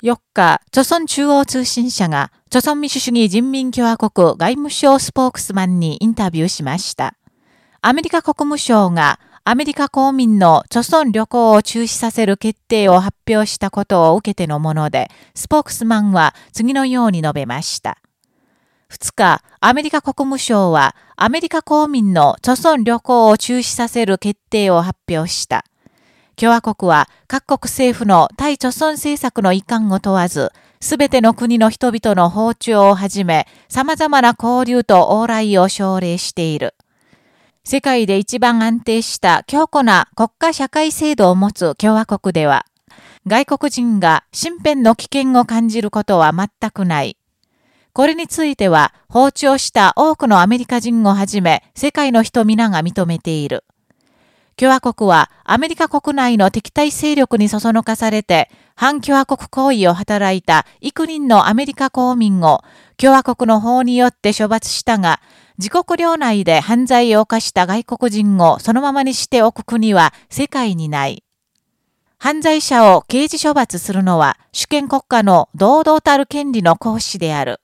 4日、朝鮮中央通信社が、朝鮮民主主義人民共和国外務省スポークスマンにインタビューしました。アメリカ国務省が、アメリカ公民の朝鮮旅行を中止させる決定を発表したことを受けてのもので、スポークスマンは次のように述べました。2日、アメリカ国務省は、アメリカ公民の朝鮮旅行を中止させる決定を発表した。共和国は各国政府の対貯村政策の遺憾を問わず、すべての国の人々の訪朝をはじめ、様々な交流と往来を奨励している。世界で一番安定した強固な国家社会制度を持つ共和国では、外国人が身辺の危険を感じることは全くない。これについては、訪朝した多くのアメリカ人をはじめ、世界の人皆が認めている。共和国はアメリカ国内の敵対勢力にそそのかされて、反共和国行為を働いた幾人のアメリカ公民を共和国の法によって処罰したが、自国領内で犯罪を犯した外国人をそのままにしておく国は世界にない。犯罪者を刑事処罰するのは主権国家の堂々たる権利の行使である。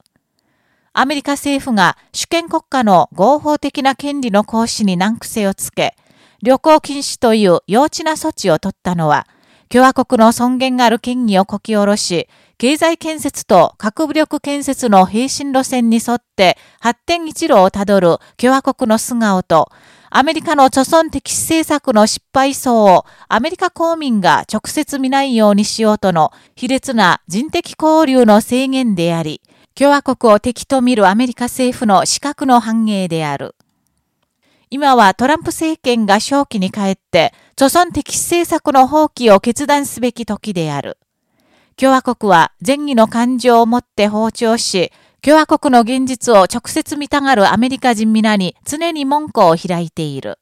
アメリカ政府が主権国家の合法的な権利の行使に難癖をつけ、旅行禁止という幼稚な措置を取ったのは、共和国の尊厳がある権威をこき下ろし、経済建設と核武力建設の平進路線に沿って発展一路をたどる共和国の素顔と、アメリカの貯村的政策の失敗層をアメリカ公民が直接見ないようにしようとの卑劣な人的交流の制限であり、共和国を敵と見るアメリカ政府の資格の反映である。今はトランプ政権が正気に帰って、著存的政策の放棄を決断すべき時である。共和国は善意の感情を持って包丁し、共和国の現実を直接見たがるアメリカ人皆に常に門戸を開いている。